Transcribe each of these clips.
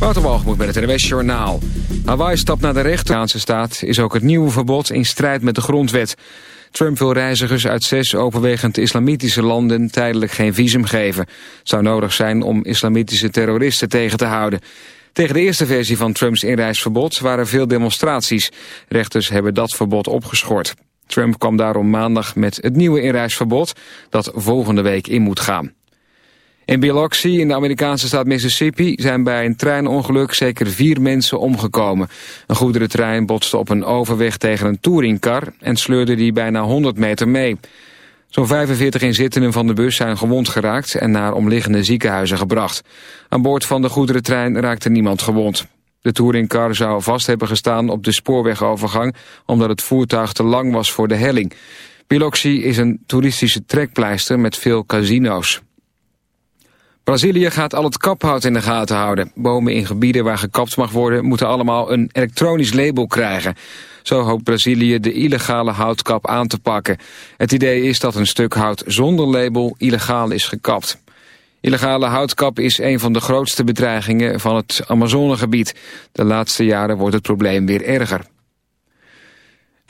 Wouter met het NWS Journaal. Hawaii stapt naar de rechteraanse staat is ook het nieuwe verbod in strijd met de grondwet. Trump wil reizigers uit zes overwegend islamitische landen tijdelijk geen visum geven. Het zou nodig zijn om islamitische terroristen tegen te houden. Tegen de eerste versie van Trumps inreisverbod waren veel demonstraties. Rechters hebben dat verbod opgeschort. Trump kwam daarom maandag met het nieuwe inreisverbod dat volgende week in moet gaan. In Biloxi in de Amerikaanse staat Mississippi zijn bij een treinongeluk zeker vier mensen omgekomen. Een goederentrein botste op een overweg tegen een touringcar en sleurde die bijna 100 meter mee. Zo'n 45 inzittenden van de bus zijn gewond geraakt en naar omliggende ziekenhuizen gebracht. Aan boord van de goederentrein raakte niemand gewond. De touringcar zou vast hebben gestaan op de spoorwegovergang omdat het voertuig te lang was voor de helling. Biloxi is een toeristische trekpleister met veel casino's. Brazilië gaat al het kaphout in de gaten houden. Bomen in gebieden waar gekapt mag worden... moeten allemaal een elektronisch label krijgen. Zo hoopt Brazilië de illegale houtkap aan te pakken. Het idee is dat een stuk hout zonder label illegaal is gekapt. Illegale houtkap is een van de grootste bedreigingen van het Amazonegebied. De laatste jaren wordt het probleem weer erger.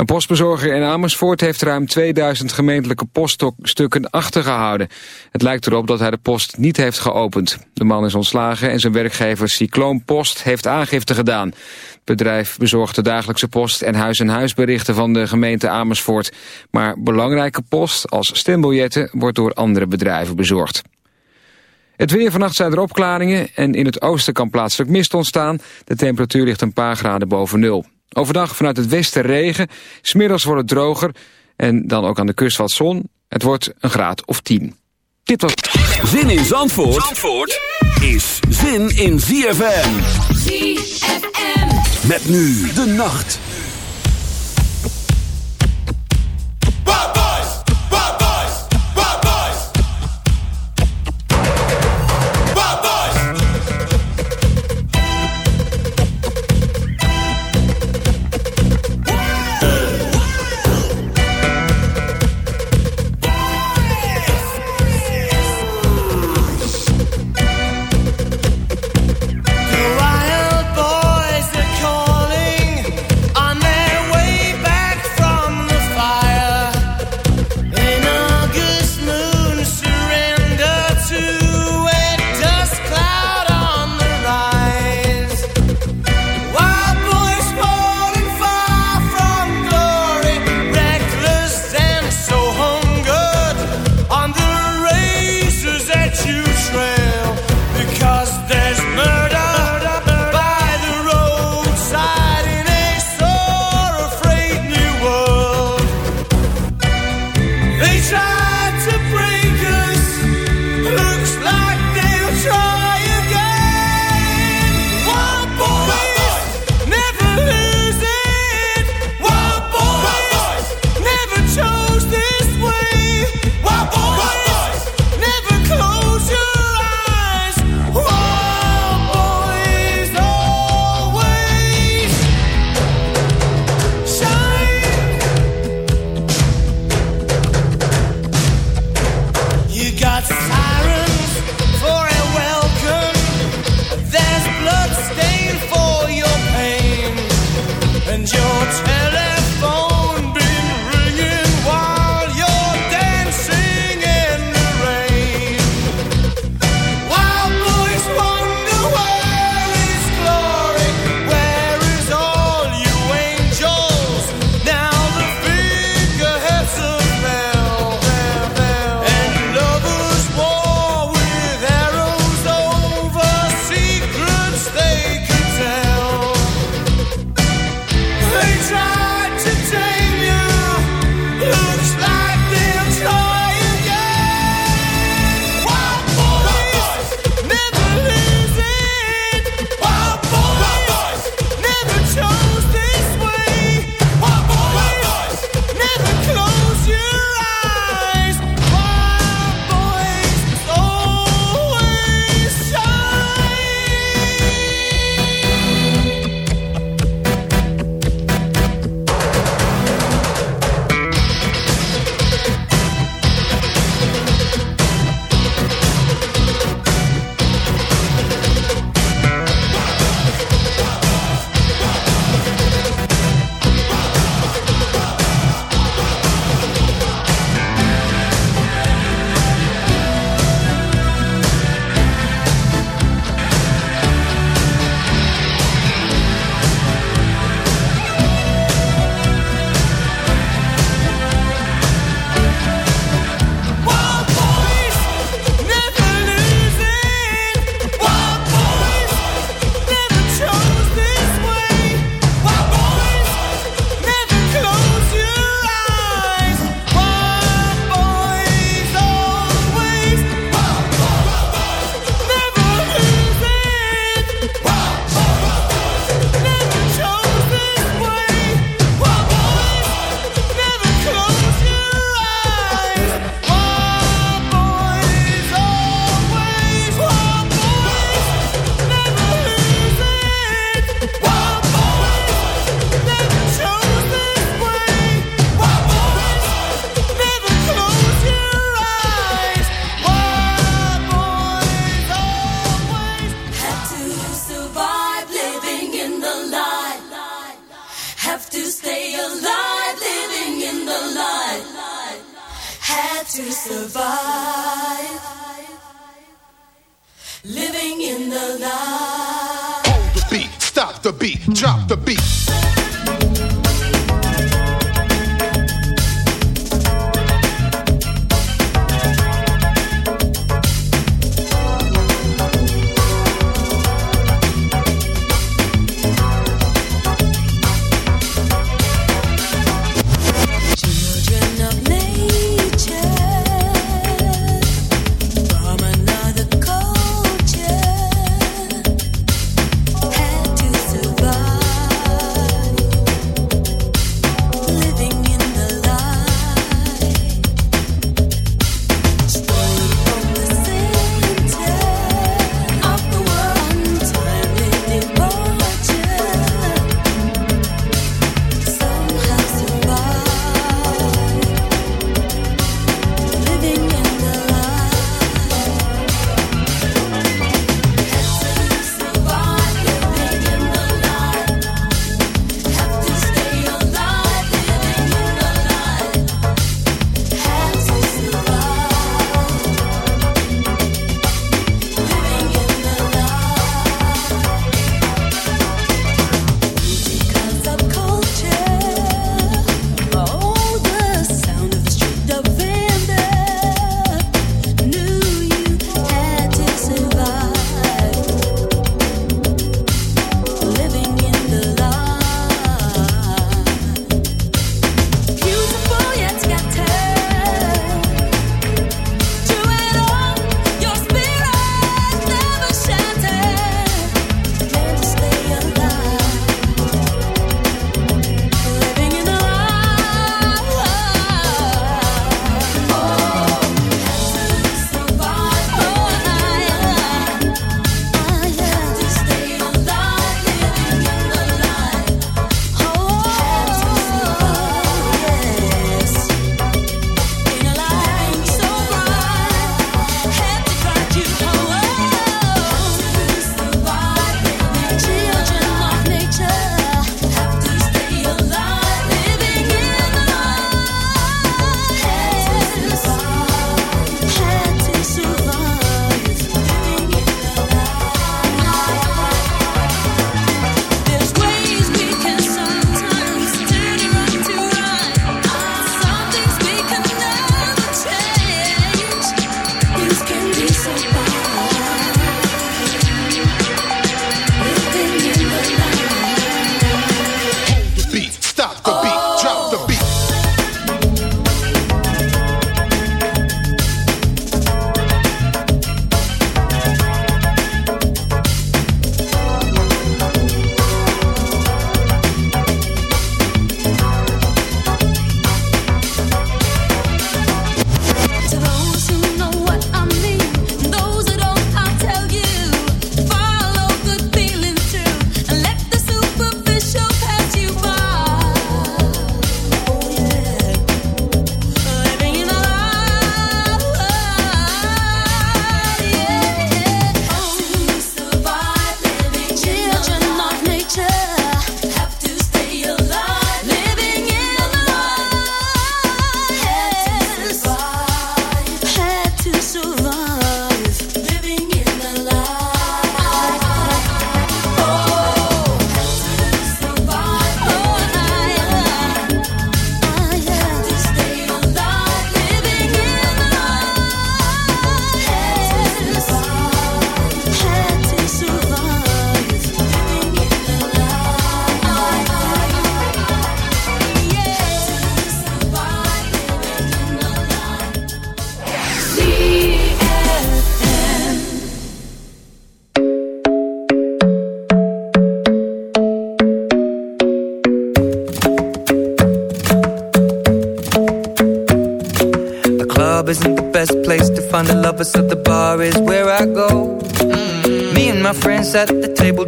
Een postbezorger in Amersfoort heeft ruim 2000 gemeentelijke poststukken achtergehouden. Het lijkt erop dat hij de post niet heeft geopend. De man is ontslagen en zijn werkgever Cycloon Post heeft aangifte gedaan. Het bedrijf bezorgt de dagelijkse post en huis-en-huisberichten van de gemeente Amersfoort. Maar belangrijke post als stembiljetten wordt door andere bedrijven bezorgd. Het weer vannacht zijn er opklaringen en in het oosten kan plaatselijk mist ontstaan. De temperatuur ligt een paar graden boven nul. Overdag vanuit het westen regen. Smiddags wordt het droger. En dan ook aan de kust wat zon. Het wordt een graad of 10. Dit was... Zin in Zandvoort, Zandvoort is zin in ZFM. ZFM. Met nu de nacht.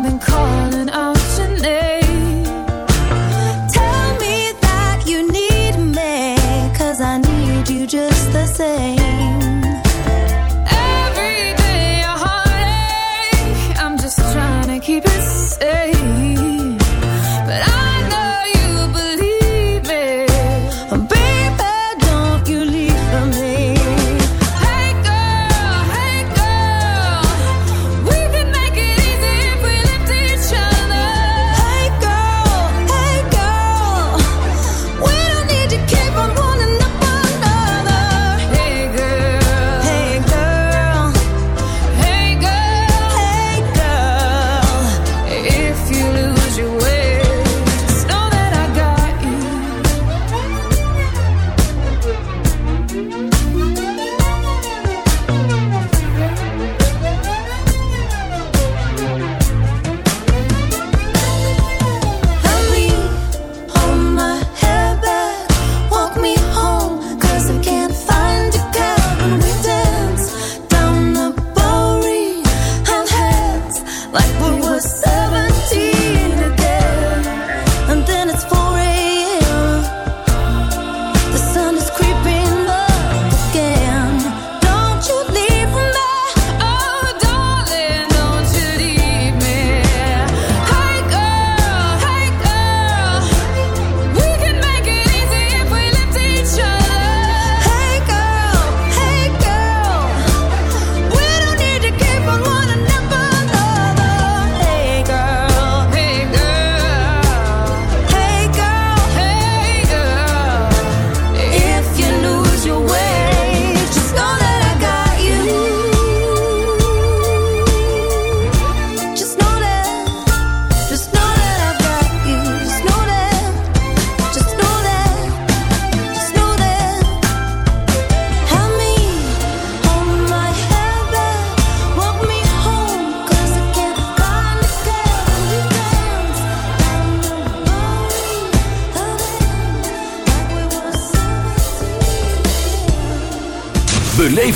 I've been caught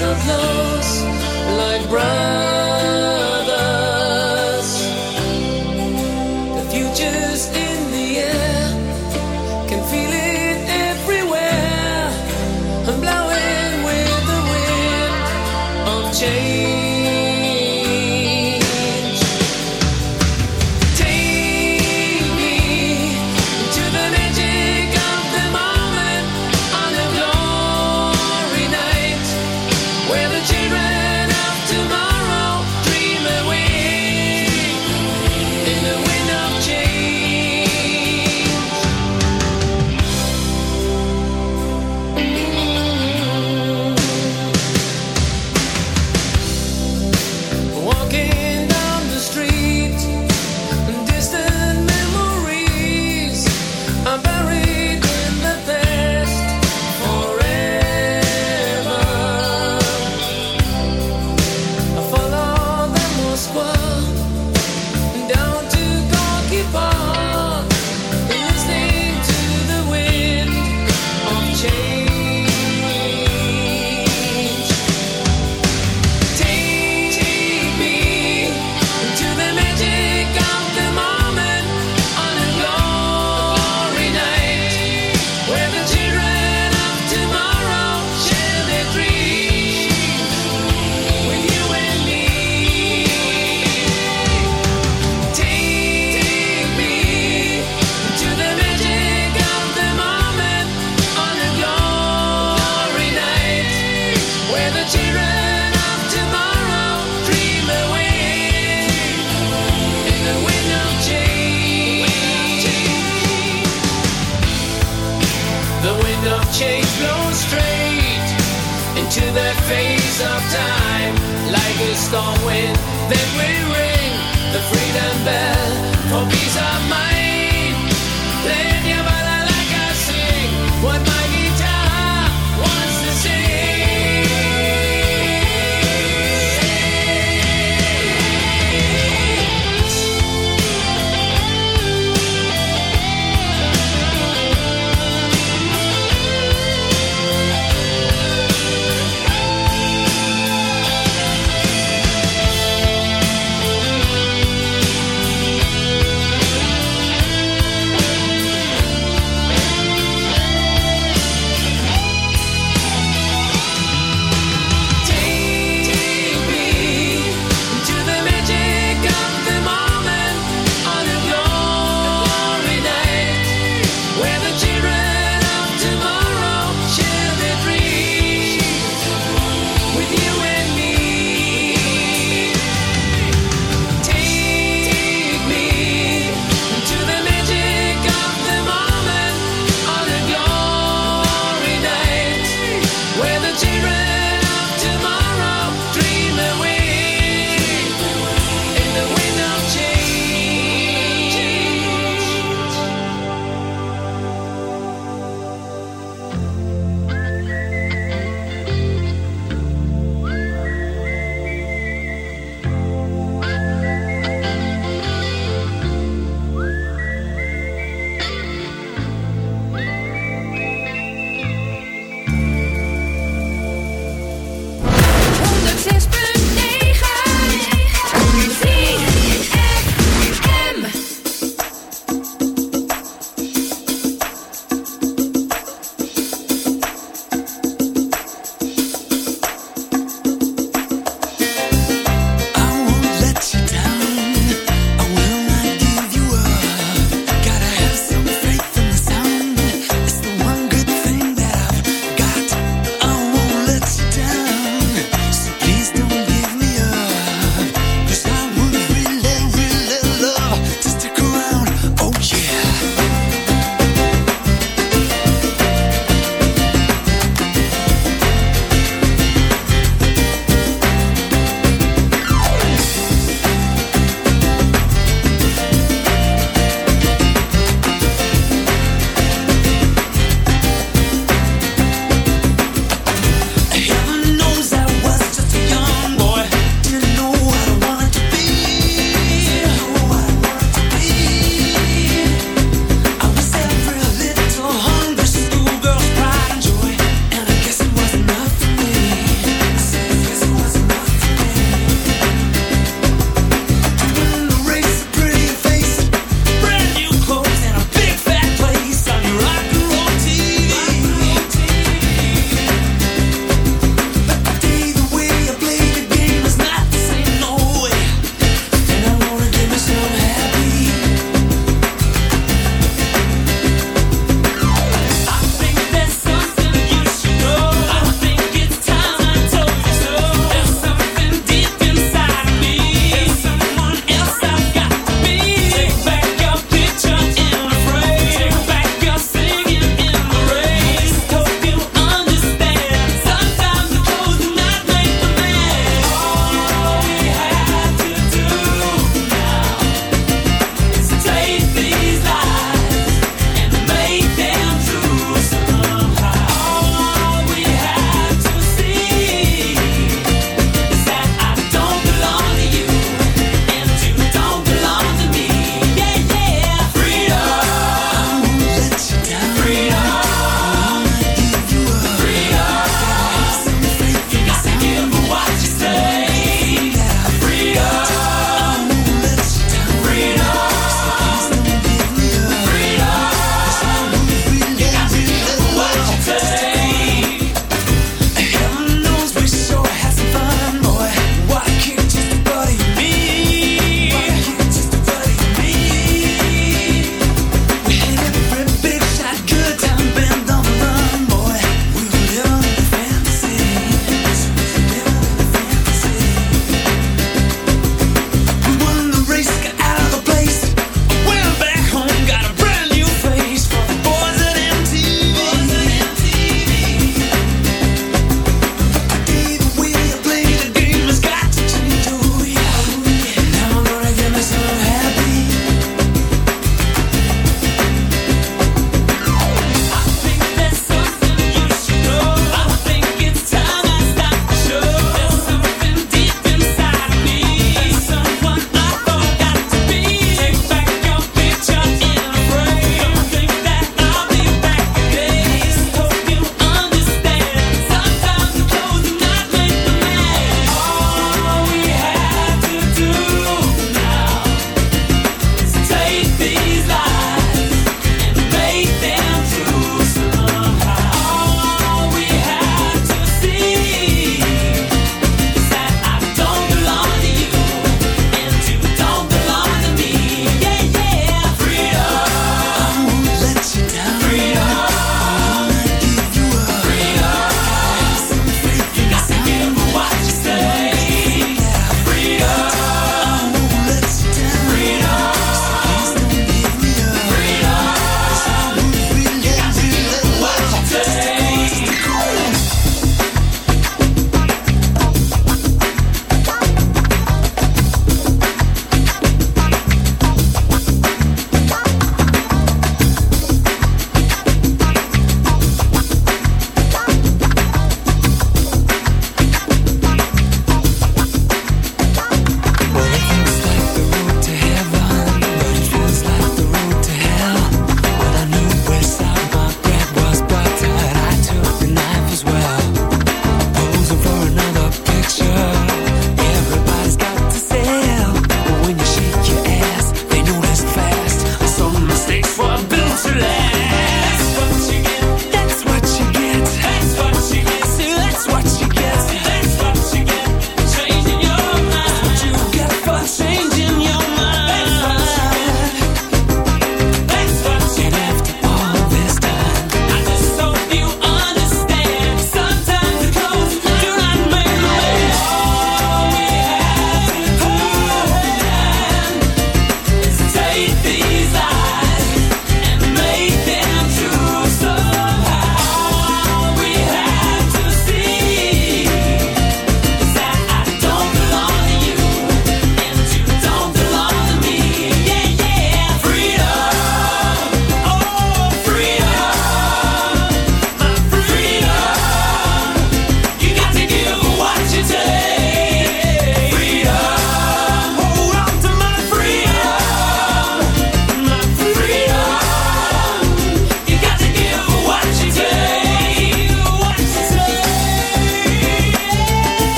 of loss like brown. storm wind, then we ring the freedom bell.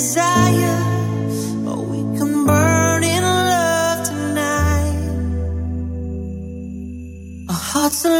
desire, or we can burn in love tonight. Our hearts are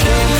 Be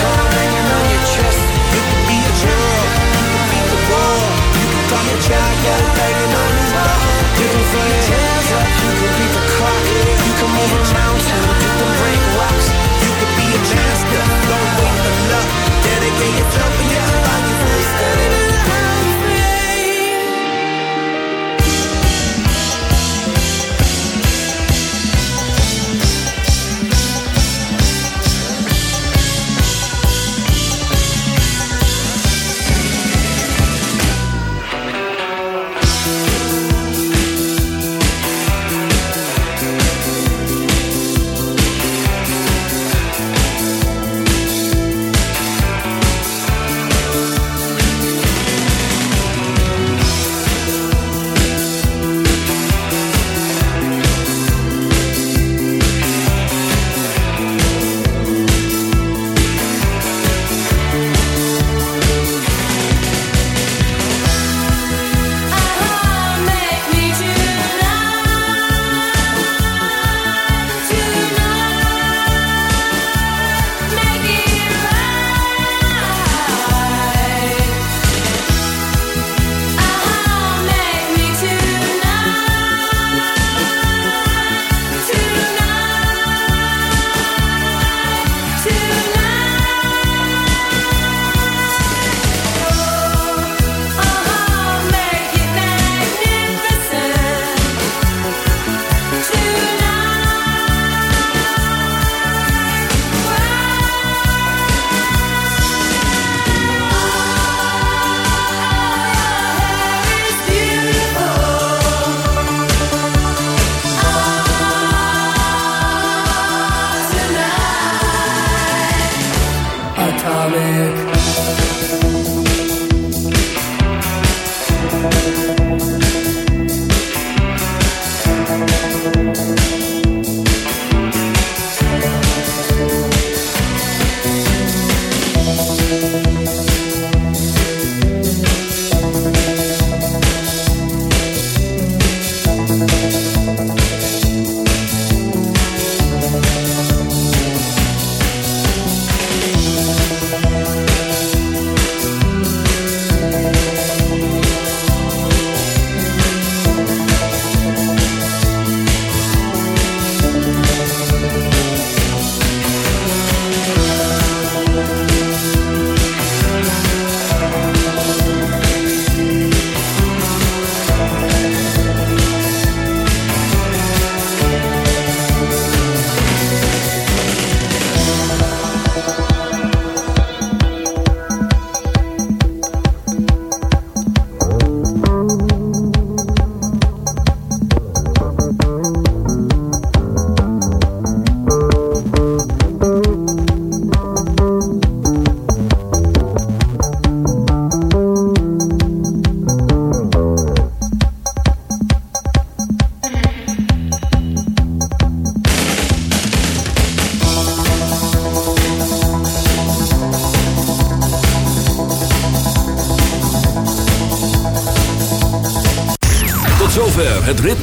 solid